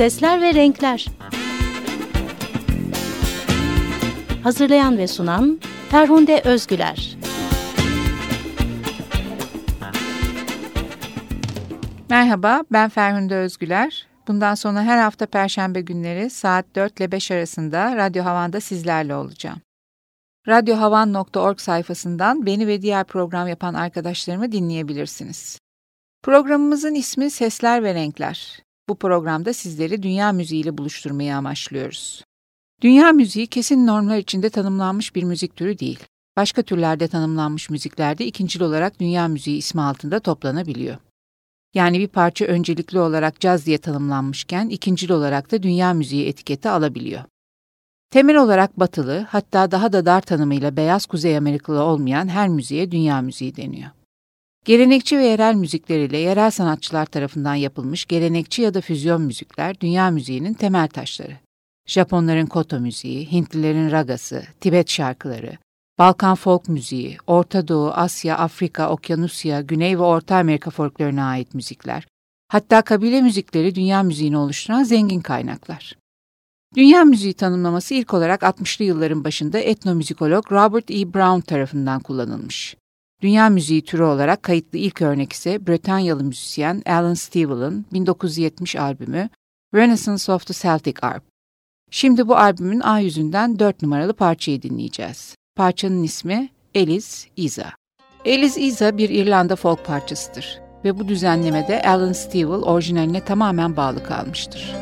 Sesler ve Renkler Hazırlayan ve sunan Ferhunde Özgüler Merhaba, ben Ferhunde Özgüler. Bundan sonra her hafta Perşembe günleri saat 4 ile 5 arasında Radyo Havan'da sizlerle olacağım. Radyohavan.org sayfasından beni ve diğer program yapan arkadaşlarımı dinleyebilirsiniz. Programımızın ismi Sesler ve Renkler. Bu programda sizleri dünya müziğiyle buluşturmayı amaçlıyoruz. Dünya müziği kesin normlar içinde tanımlanmış bir müzik türü değil. Başka türlerde tanımlanmış müziklerde ikincil olarak dünya müziği ismi altında toplanabiliyor. Yani bir parça öncelikli olarak caz diye tanımlanmışken ikincil olarak da dünya müziği etiketi alabiliyor. Temel olarak batılı, hatta daha da dar tanımıyla beyaz Kuzey Amerikalı olmayan her müziğe dünya müziği deniyor. Gelenekçi ve yerel müzikleriyle yerel sanatçılar tarafından yapılmış gelenekçi ya da füzyon müzikler dünya müziğinin temel taşları. Japonların koto müziği, Hintlilerin ragası, Tibet şarkıları, Balkan folk müziği, Orta Doğu, Asya, Afrika, Okyanusya, Güney ve Orta Amerika folkloruna ait müzikler, hatta kabile müzikleri dünya müziğini oluşturan zengin kaynaklar. Dünya müziği tanımlaması ilk olarak 60'lı yılların başında etnomüzikolog Robert E. Brown tarafından kullanılmış. Dünya müziği türü olarak kayıtlı ilk örnek ise Bretanyalı müzisyen Alan Stivell'ın 1970 albümü Renaissance of the Celtic Harp. Şimdi bu albümün A yüzünden 4 numaralı parçayı dinleyeceğiz. Parçanın ismi Elis Isa. Elis Isa bir İrlanda folk parçasıdır ve bu düzenlemede Alan Stivell orijinaline tamamen bağlı kalmıştır.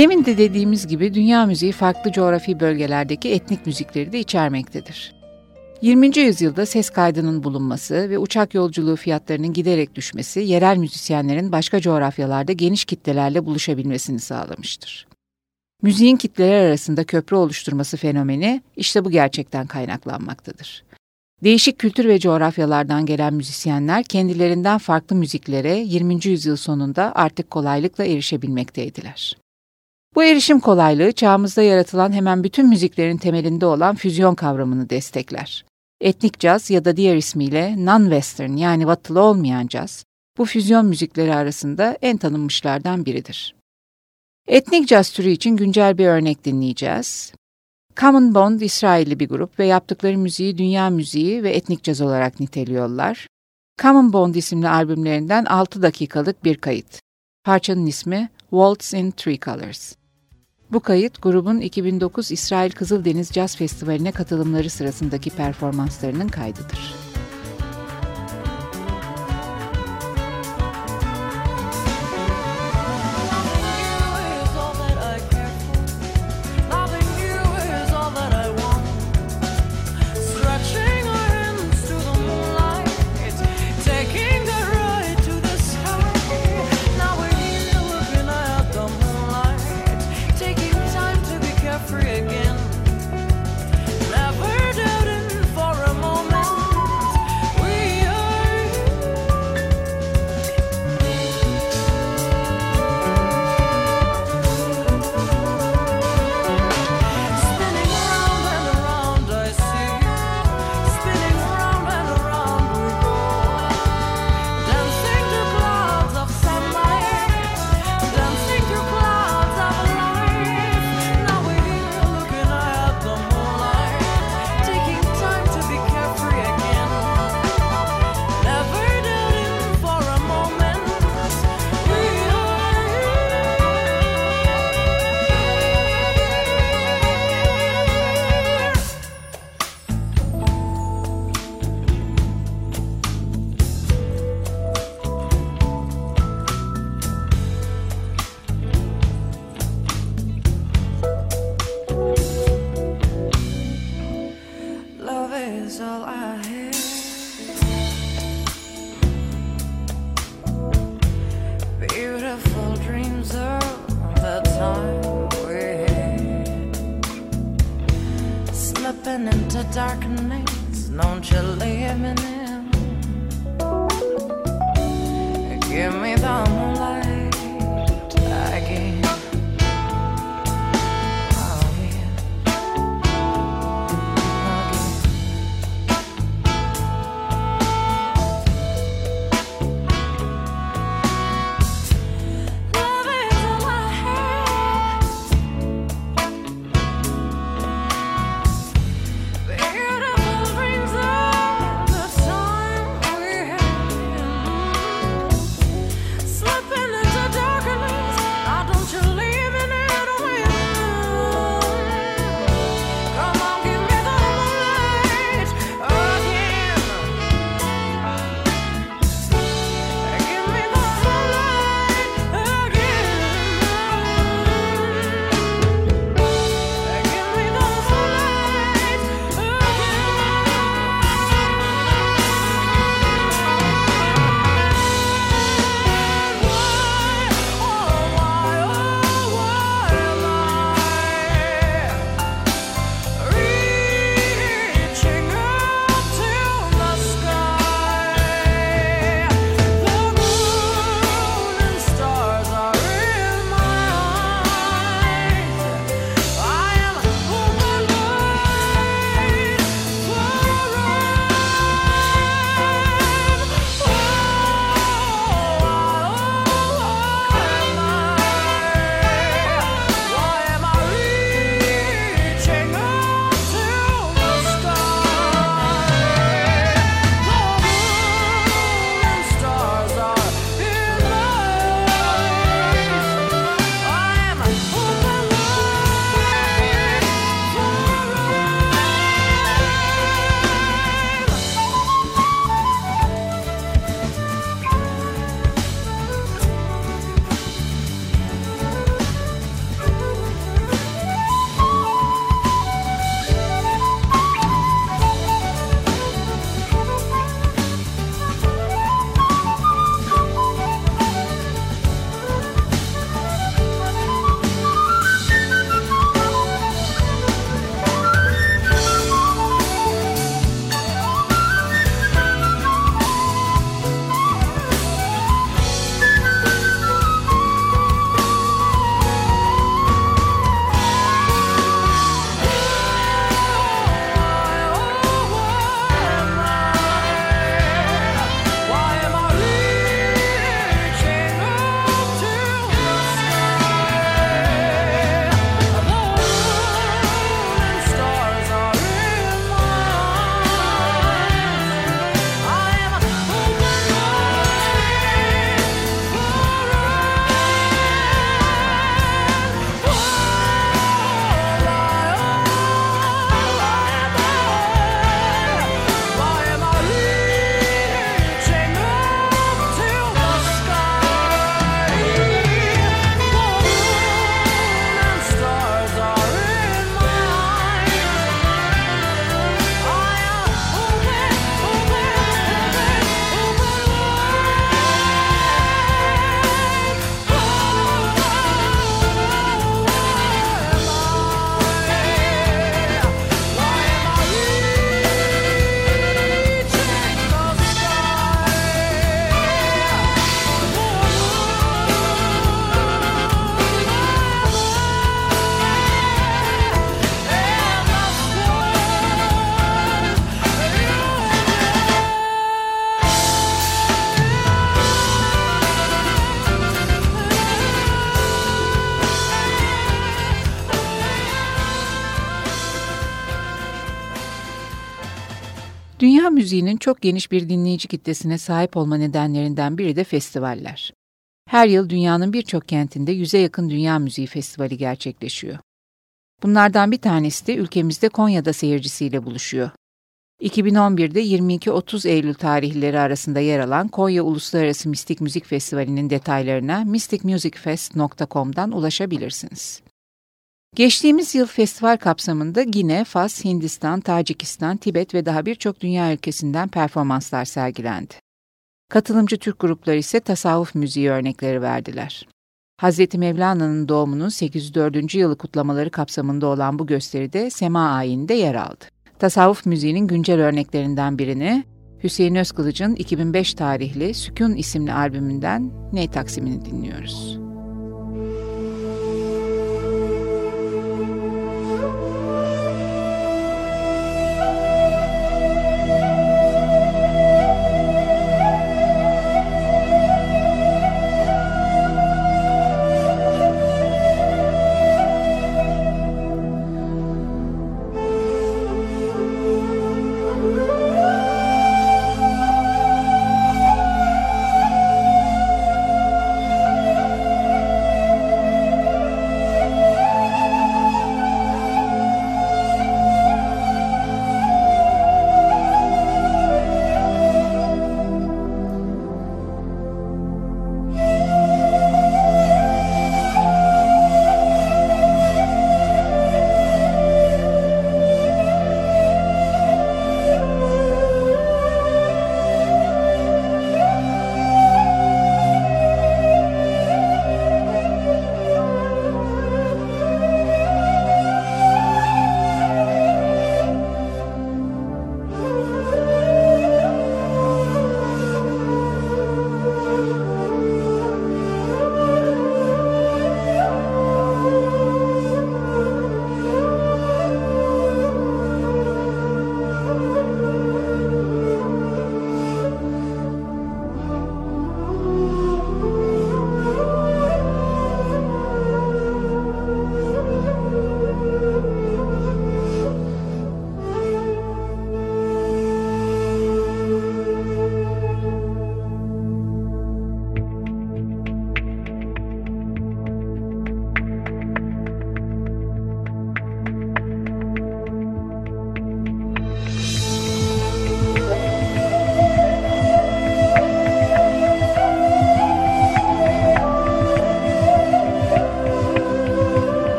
Demin de dediğimiz gibi dünya müziği farklı coğrafi bölgelerdeki etnik müzikleri de içermektedir. 20. yüzyılda ses kaydının bulunması ve uçak yolculuğu fiyatlarının giderek düşmesi yerel müzisyenlerin başka coğrafyalarda geniş kitlelerle buluşabilmesini sağlamıştır. Müziğin kitleler arasında köprü oluşturması fenomeni işte bu gerçekten kaynaklanmaktadır. Değişik kültür ve coğrafyalardan gelen müzisyenler kendilerinden farklı müziklere 20. yüzyıl sonunda artık kolaylıkla erişebilmekteydiler. Bu erişim kolaylığı çağımızda yaratılan hemen bütün müziklerin temelinde olan füzyon kavramını destekler. Etnik caz ya da diğer ismiyle non-western yani batılı olmayan caz, bu füzyon müzikleri arasında en tanınmışlardan biridir. Etnik caz türü için güncel bir örnek dinleyeceğiz. Common Bond İsrailli bir grup ve yaptıkları müziği dünya müziği ve etnik caz olarak niteliyorlar. Common Bond isimli albümlerinden 6 dakikalık bir kayıt. Parçanın ismi Waltz in Three Colors. Bu kayıt grubun 2009 İsrail Kızıldeniz Caz Festivali'ne katılımları sırasındaki performanslarının kaydıdır. Dünya müziğinin çok geniş bir dinleyici kitlesine sahip olma nedenlerinden biri de festivaller. Her yıl dünyanın birçok kentinde yüze yakın dünya müziği festivali gerçekleşiyor. Bunlardan bir tanesi de ülkemizde Konya'da seyircisiyle buluşuyor. 2011'de 22-30 Eylül tarihleri arasında yer alan Konya Uluslararası Mistik Müzik Festivali'nin detaylarına mysticmusicfest.com'dan ulaşabilirsiniz. Geçtiğimiz yıl festival kapsamında Gine, Fas, Hindistan, Tacikistan, Tibet ve daha birçok dünya ülkesinden performanslar sergilendi. Katılımcı Türk grupları ise tasavvuf müziği örnekleri verdiler. Hz. Mevlana'nın doğumunun 804. yılı kutlamaları kapsamında olan bu gösteride Sema ayininde yer aldı. Tasavvuf müziğinin güncel örneklerinden birini Hüseyin Özkılıç'ın 2005 tarihli Sükun isimli albümünden Ney Taksimini dinliyoruz.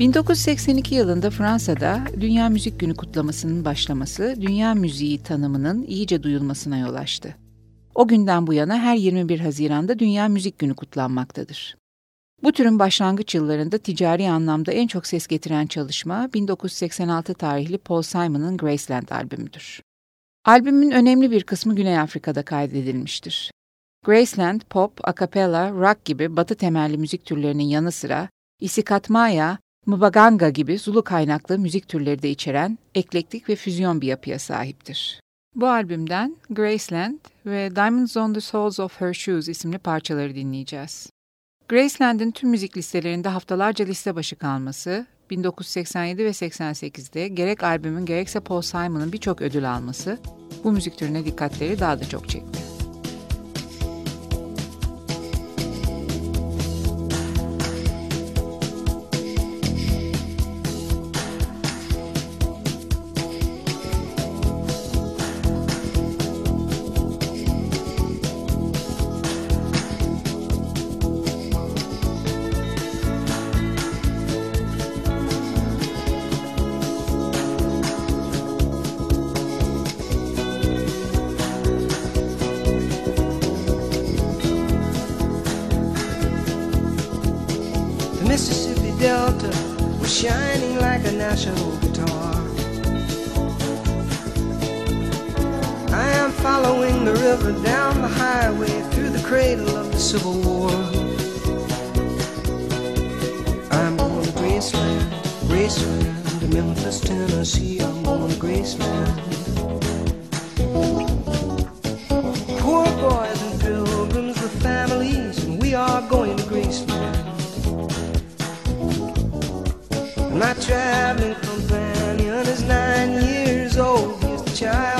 1982 yılında Fransa'da Dünya Müzik Günü kutlamasının başlaması, dünya müziği tanımının iyice duyulmasına yol açtı. O günden bu yana her 21 Haziran'da Dünya Müzik Günü kutlanmaktadır. Bu türün başlangıç yıllarında ticari anlamda en çok ses getiren çalışma 1986 tarihli Paul Simon'ın Graceland albümüdür. Albümün önemli bir kısmı Güney Afrika'da kaydedilmiştir. Graceland, pop, akapella, rock gibi batı temelli müzik türlerinin yanı sıra isikatmaya, mbaganga gibi Zulu kaynaklı müzik türleri de içeren eklektik ve füzyon bir yapıya sahiptir. Bu albümden Graceland ve Diamonds on the Soles of Her Shoes isimli parçaları dinleyeceğiz. Graceland'in tüm müzik listelerinde haftalarca liste başı kalması, 1987 ve 88'de gerek albümün gerekse Paul Simon'ın birçok ödül alması bu müzik türüne dikkatleri daha da çok çekti. Memphis, Tennessee. I'm going to Graceland. Poor boys and pilgrims with families, and we are going to Graceland. My traveling companion is nine years old. He's the child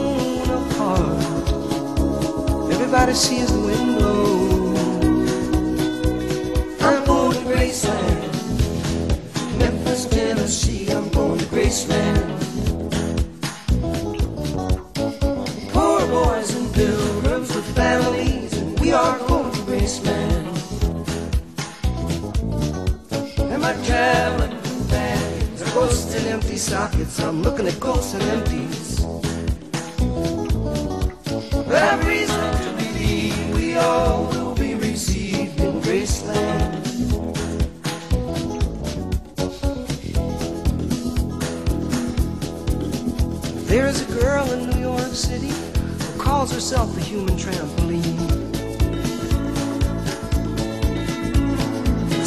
apart. Everybody sees the wind blow. I'm going to Graceland. Memphis, Tennessee, I'm going to Graceland. Poor boys and pilgrims with families, and we are going to Graceland. And my traveling companions are ghosts and empty sockets. I'm looking at ghosts and empties.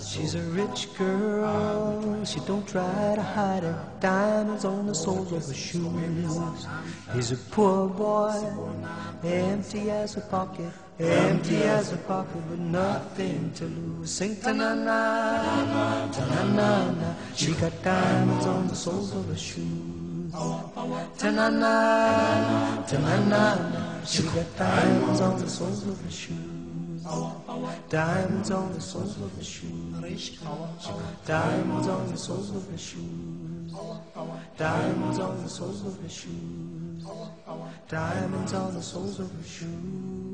She's a rich girl, she don't try to hide it. Diamonds on the soles of her shoes. He's a poor boy, empty as a pocket, empty as a pocket with nothing to lose. Sing ta na na, ta na na na. She got diamonds on the soles of her shoes. Ta na na, ta na na na. She got diamonds on the soles of her shoes. Diamonds on the soles of her shoes. Diamonds on the soles of her shoes. Diamonds on the soles of her shoes. Diamonds on the soles of her shoes.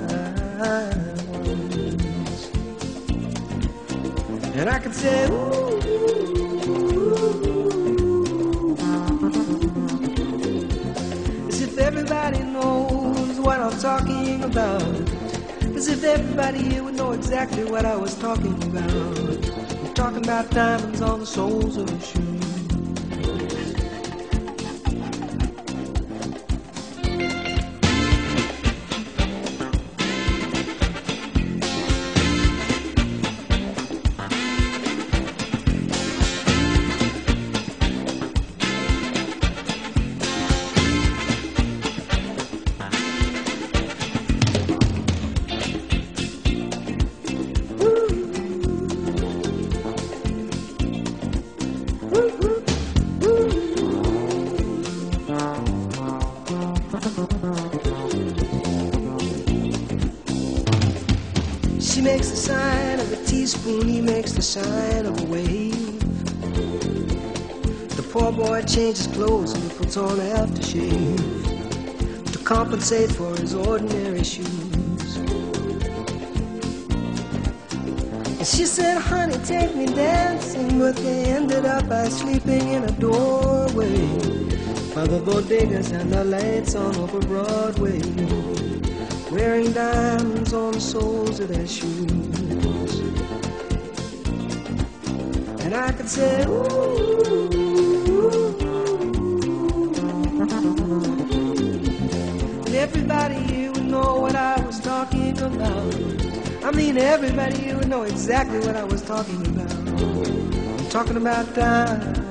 And I could say, ooh, ooh, as if everybody knows what I'm talking about. As if everybody here would know exactly what I was talking about. I'm talking about diamonds on the soles of her shoes. Of a wave. The poor boy changes clothes and puts on aftershave to compensate for his ordinary shoes. And she said, honey, take me dancing, but they ended up by sleeping in a doorway by the bodegas and the lights on over Broadway wearing diamonds on the soles of their shoes. Could ooh. Everybody here would know what I was talking about. I mean, everybody here would know exactly what I was talking about. I'm talking about diamonds.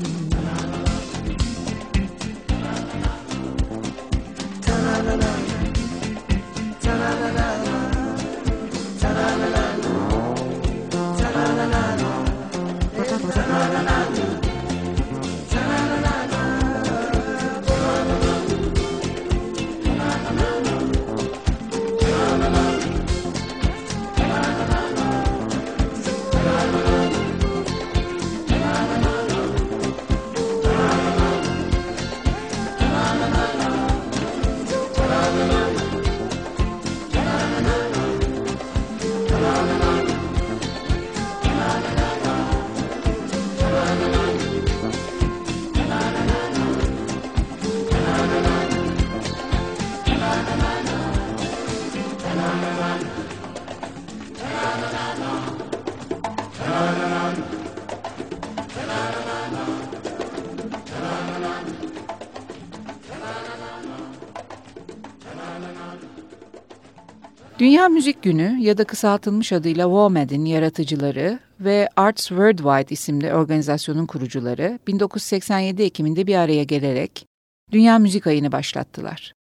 Dünya Müzik Günü ya da kısaltılmış adıyla WOMED'in yaratıcıları ve Arts Worldwide isimli organizasyonun kurucuları 1987 Ekim'inde bir araya gelerek Dünya Müzik Ayı'nı başlattılar.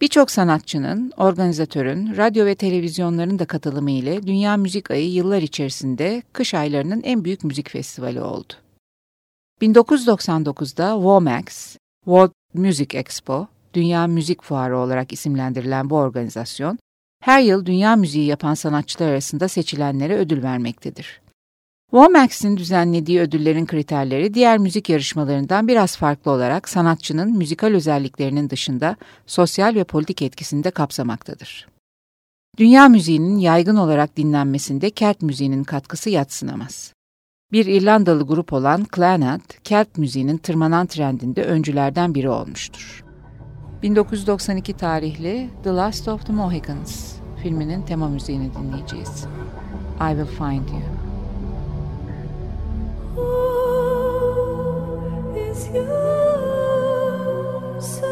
Birçok sanatçının, organizatörün, radyo ve televizyonların da katılımı ile Dünya Müzik Ayı yıllar içerisinde kış aylarının en büyük müzik festivali oldu. 1999'da WOMAX, World Music Expo, Dünya Müzik Fuarı olarak isimlendirilen bu organizasyon, her yıl dünya müziği yapan sanatçılar arasında seçilenlere ödül vermektedir. Womax'in düzenlediği ödüllerin kriterleri diğer müzik yarışmalarından biraz farklı olarak sanatçının müzikal özelliklerinin dışında sosyal ve politik etkisini de kapsamaktadır. Dünya müziğinin yaygın olarak dinlenmesinde Kelt müziğinin katkısı yatsınamaz. Bir İrlandalı grup olan Clannad, Kelt müziğinin tırmanan trendinde öncülerden biri olmuştur. 1992 tarihli The Last of the Mohicans filminin tema müziğini dinleyeceğiz. I Will Find You. Who is your survivor?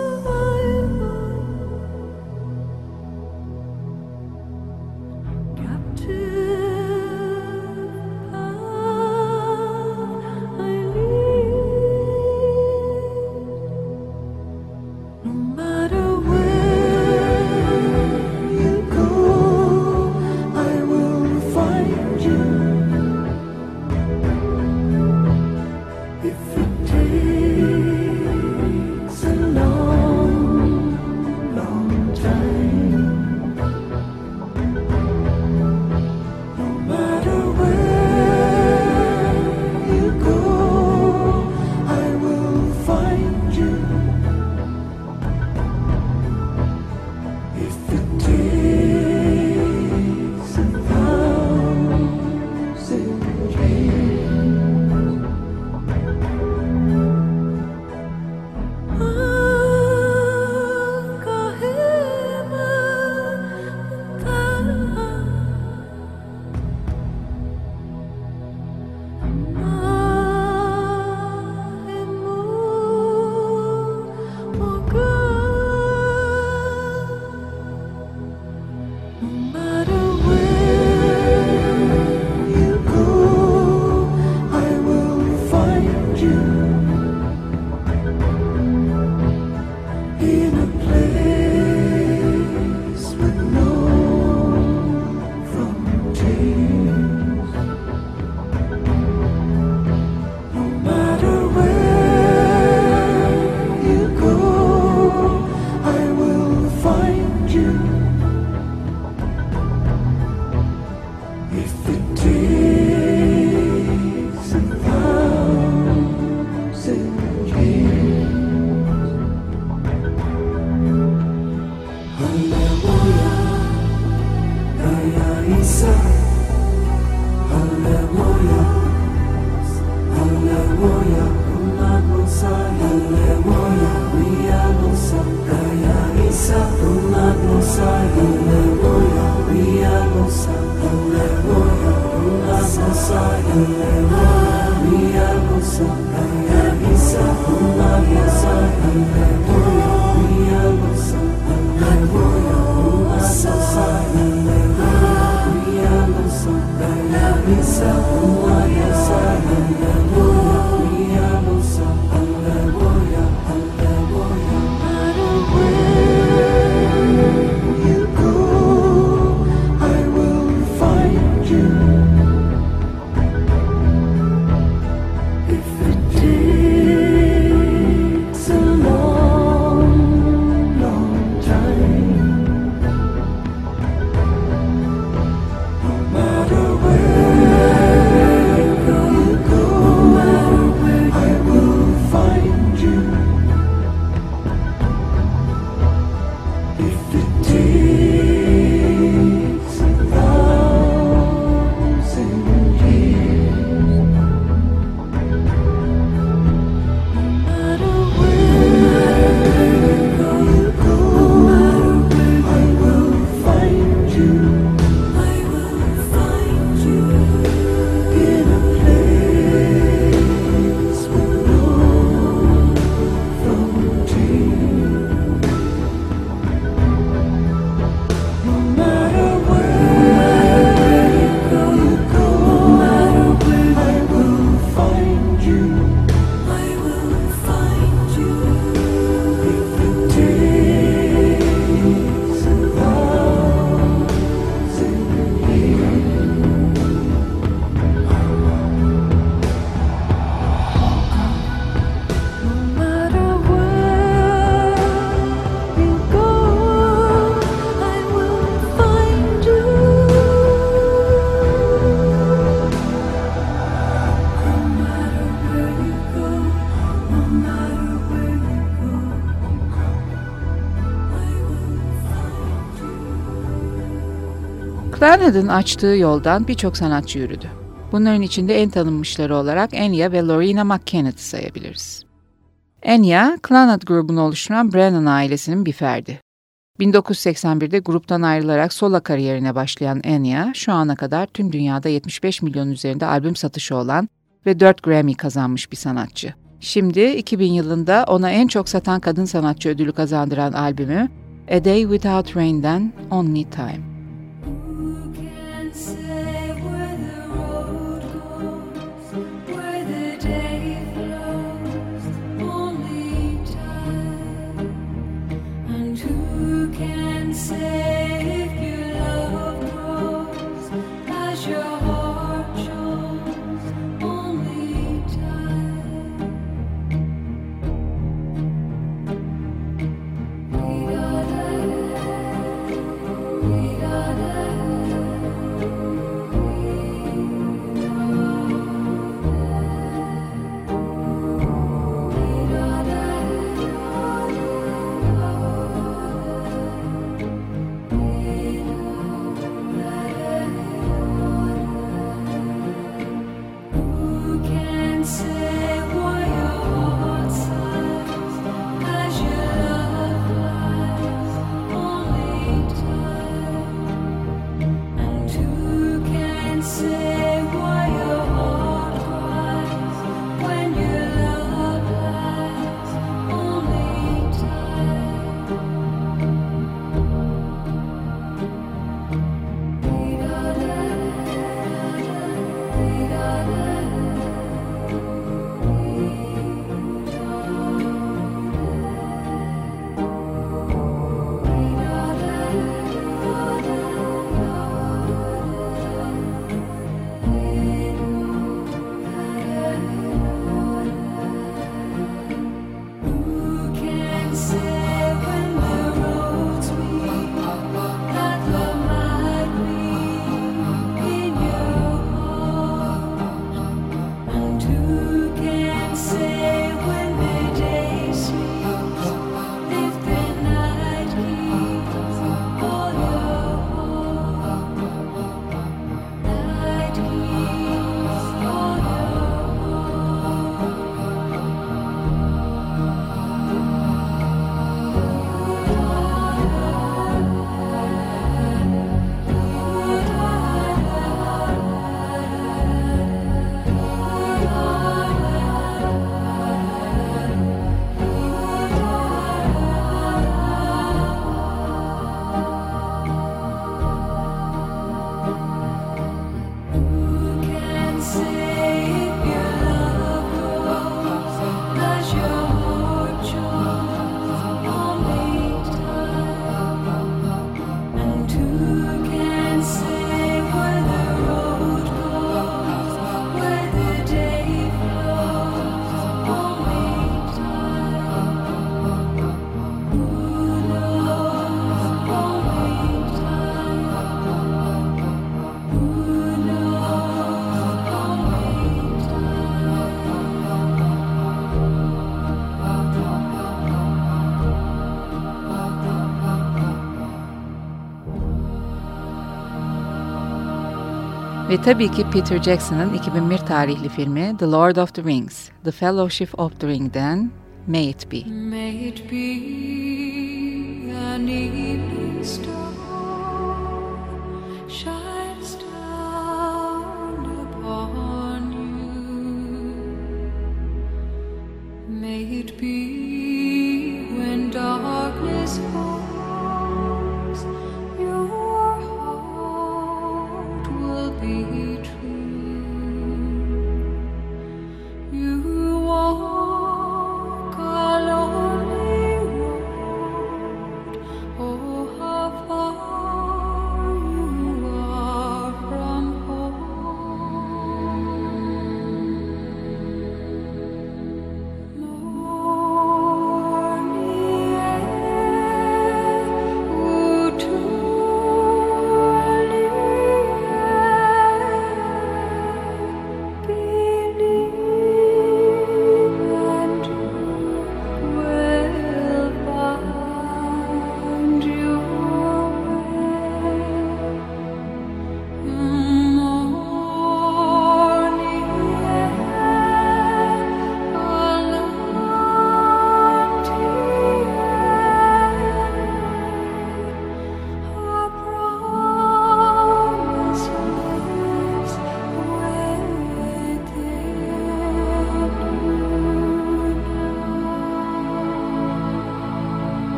Clanad'ın açtığı yoldan birçok sanatçı yürüdü. Bunların içinde en tanınmışları olarak Enya ve Lorena McKennett'i sayabiliriz. Enya, Clannad grubunu oluşturan Brennan ailesinin bir ferdi. 1981'de gruptan ayrılarak sola kariyerine başlayan Enya, şu ana kadar tüm dünyada 75 milyon üzerinde albüm satışı olan ve 4 Grammy kazanmış bir sanatçı. Şimdi 2000 yılında ona en çok satan kadın sanatçı ödülü kazandıran albümü A Day Without Rain'den Only Time. Can say Ve tabii ki Peter Jackson'ın 2001 tarihli filmi The Lord of the Rings, The Fellowship of the Ring'den May It Be. May it be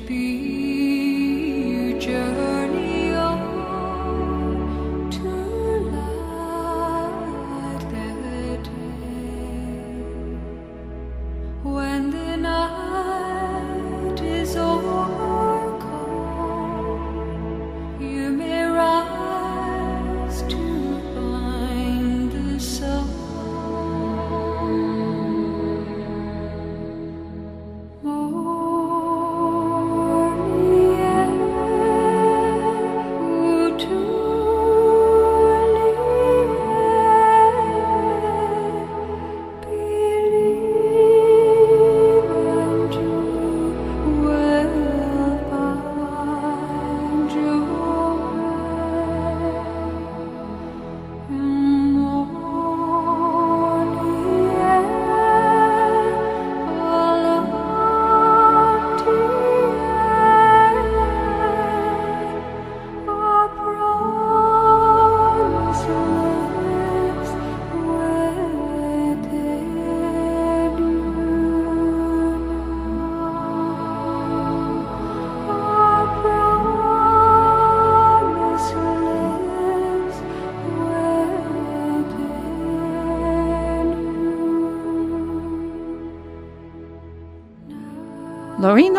be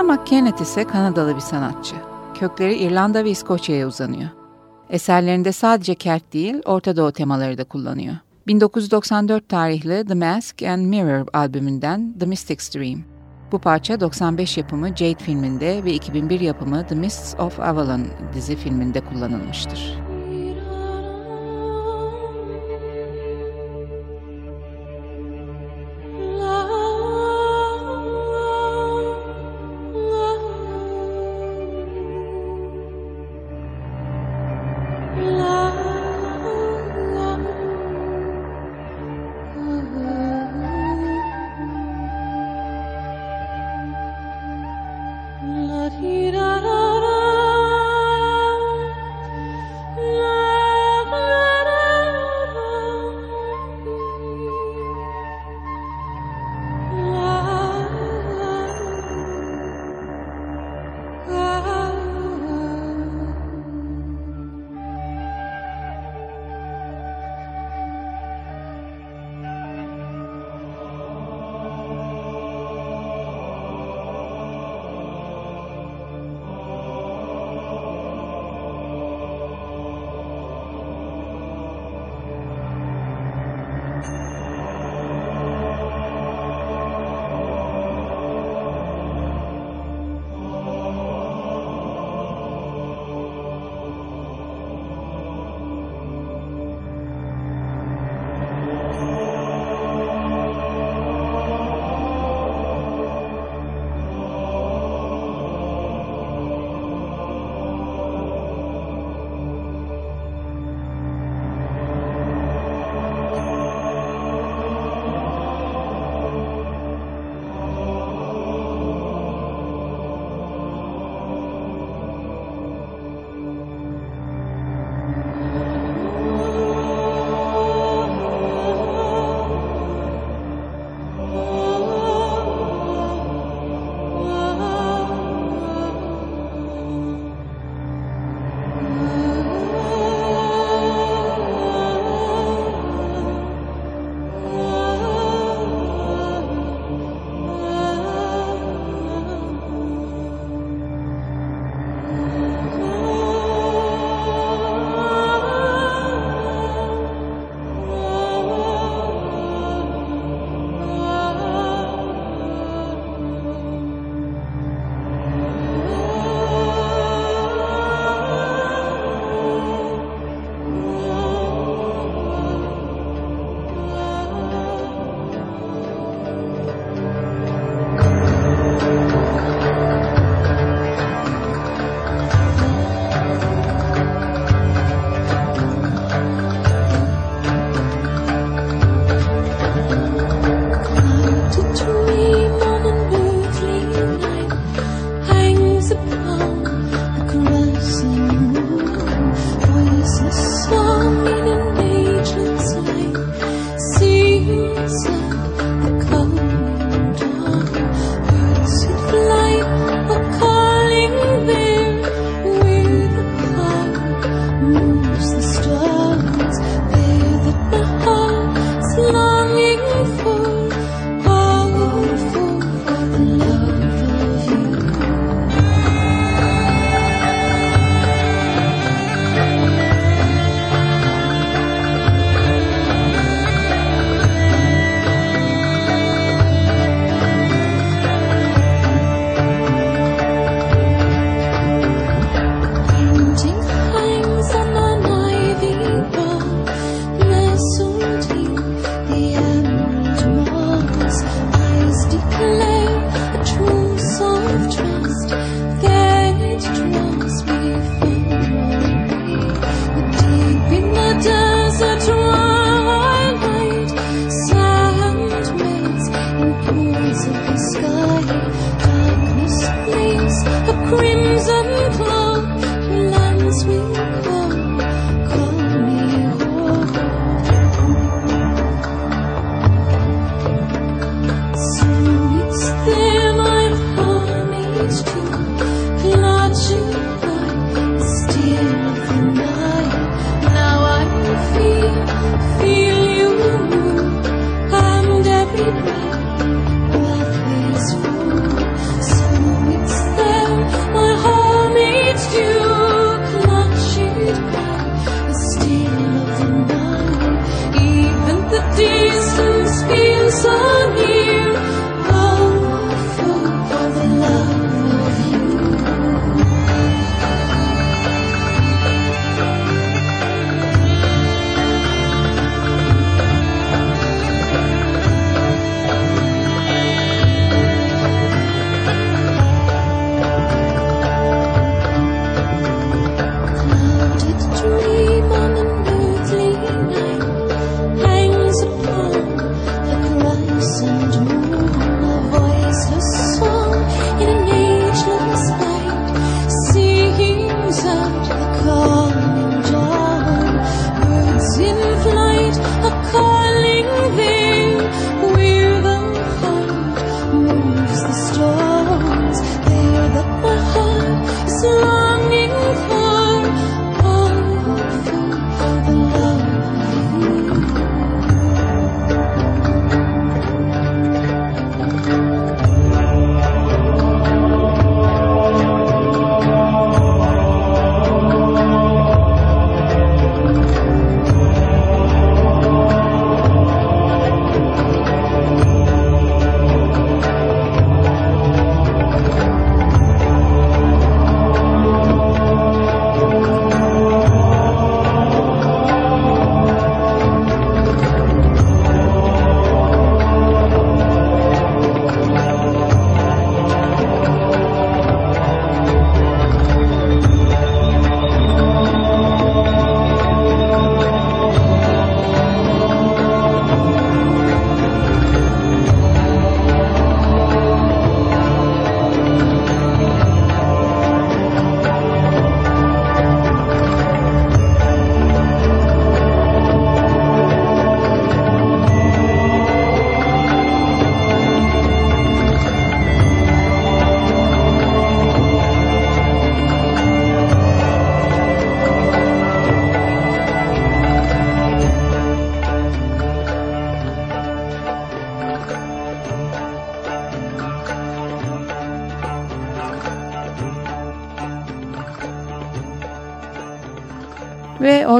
Lorena McKennet ise Kanadalı bir sanatçı. Kökleri İrlanda ve İskoçya'ya uzanıyor. Eserlerinde sadece kelt değil, Orta Doğu temaları da kullanıyor. 1994 tarihli The Mask and Mirror albümünden The Mystic's Dream. Bu parça 95 yapımı Jade filminde ve 2001 yapımı The Mists of Avalon dizi filminde kullanılmıştır.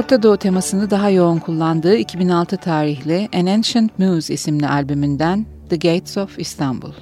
Orta Doğu temasını daha yoğun kullandığı 2006 tarihli An Ancient Muse isimli albümünden The Gates of Istanbul.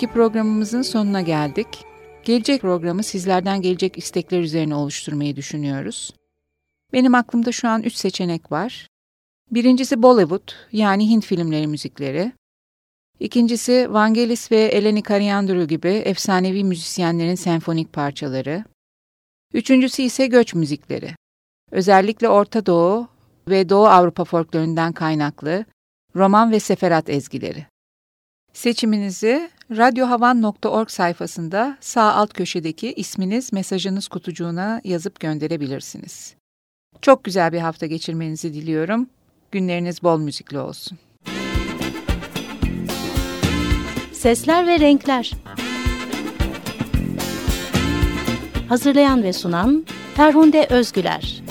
Bu haftaki programımızın sonuna geldik. Gelecek programı sizlerden gelecek istekler üzerine oluşturmayı düşünüyoruz. Benim aklımda şu an üç seçenek var. Birincisi Bollywood yani Hint filmleri müzikleri. İkincisi Vangelis ve Eleni Karyandru gibi efsanevi müzisyenlerin senfonik parçaları. Üçüncüsü ise göç müzikleri. Özellikle Orta Doğu ve Doğu Avrupa folklorundan kaynaklı roman ve seferat ezgileri. Seçiminizi radyohavan.org sayfasında sağ alt köşedeki isminiz mesajınız kutucuğuna yazıp gönderebilirsiniz. Çok güzel bir hafta geçirmenizi diliyorum. Günleriniz bol müzikli olsun. Sesler ve Renkler Hazırlayan ve sunan Ferhunde Özgüler